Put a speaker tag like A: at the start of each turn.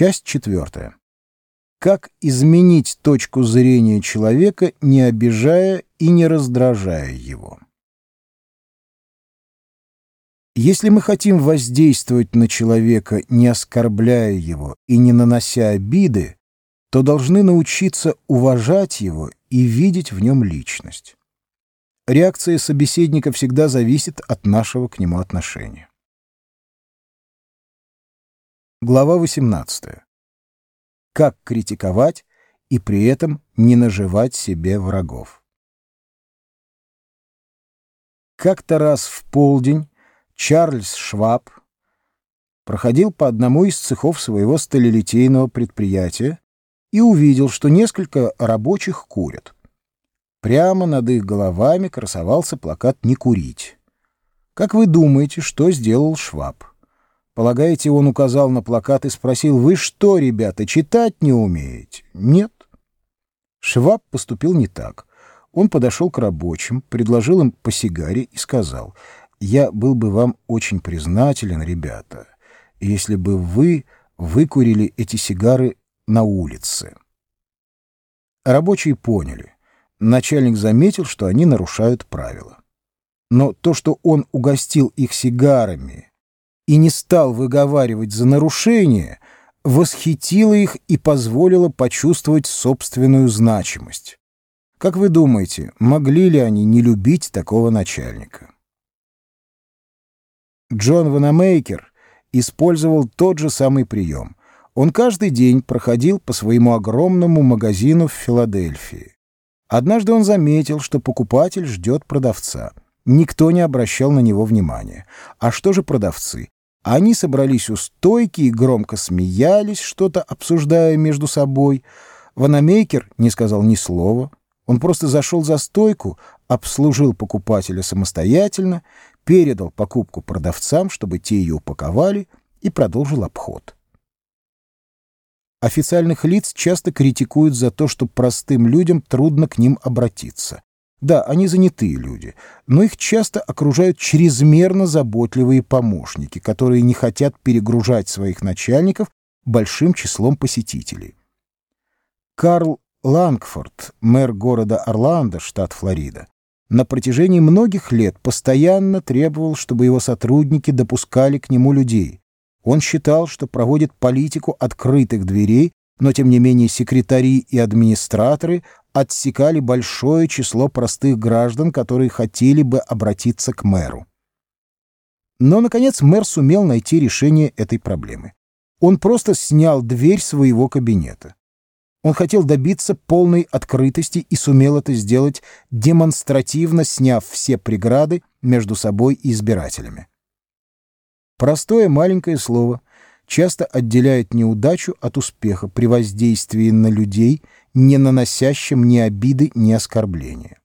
A: Часть четвертая. Как изменить точку зрения человека, не обижая и не раздражая его? Если мы хотим воздействовать на человека, не оскорбляя его и не нанося обиды, то должны научиться уважать его и видеть в нем личность. Реакция собеседника всегда зависит от нашего к нему отношения. Глава 18. Как критиковать и при этом не наживать себе врагов. Как-то раз в полдень Чарльз Шваб проходил по одному из цехов своего сталелитейного предприятия и увидел, что несколько рабочих курят. Прямо над их головами красовался плакат «Не курить». Как вы думаете, что сделал Шваб? Полагаете, он указал на плакат и спросил, «Вы что, ребята, читать не умеете?» Нет. Шваб поступил не так. Он подошел к рабочим, предложил им по сигаре и сказал, «Я был бы вам очень признателен, ребята, если бы вы выкурили эти сигары на улице». Рабочие поняли. Начальник заметил, что они нарушают правила. Но то, что он угостил их сигарами и не стал выговаривать за нарушение, восхитило их и позволило почувствовать собственную значимость. Как вы думаете, могли ли они не любить такого начальника? Джон Ванамейкер использовал тот же самый прием. Он каждый день проходил по своему огромному магазину в Филадельфии. Однажды он заметил, что покупатель ждет продавца. Никто не обращал на него внимания. А что же продавцы? Они собрались у стойки и громко смеялись, что-то обсуждая между собой. Ванамейкер не сказал ни слова. Он просто зашел за стойку, обслужил покупателя самостоятельно, передал покупку продавцам, чтобы те ее упаковали, и продолжил обход. Официальных лиц часто критикуют за то, что простым людям трудно к ним обратиться. Да, они занятые люди, но их часто окружают чрезмерно заботливые помощники, которые не хотят перегружать своих начальников большим числом посетителей. Карл Лангфорд, мэр города Орландо, штат Флорида, на протяжении многих лет постоянно требовал, чтобы его сотрудники допускали к нему людей. Он считал, что проводит политику открытых дверей, но тем не менее секретари и администраторы отсекали большое число простых граждан, которые хотели бы обратиться к мэру. Но, наконец, мэр сумел найти решение этой проблемы. Он просто снял дверь своего кабинета. Он хотел добиться полной открытости и сумел это сделать, демонстративно сняв все преграды между собой и избирателями. Простое маленькое слово часто отделяет неудачу от успеха при воздействии на людей – не наносящим ни обиды, ни оскорбления.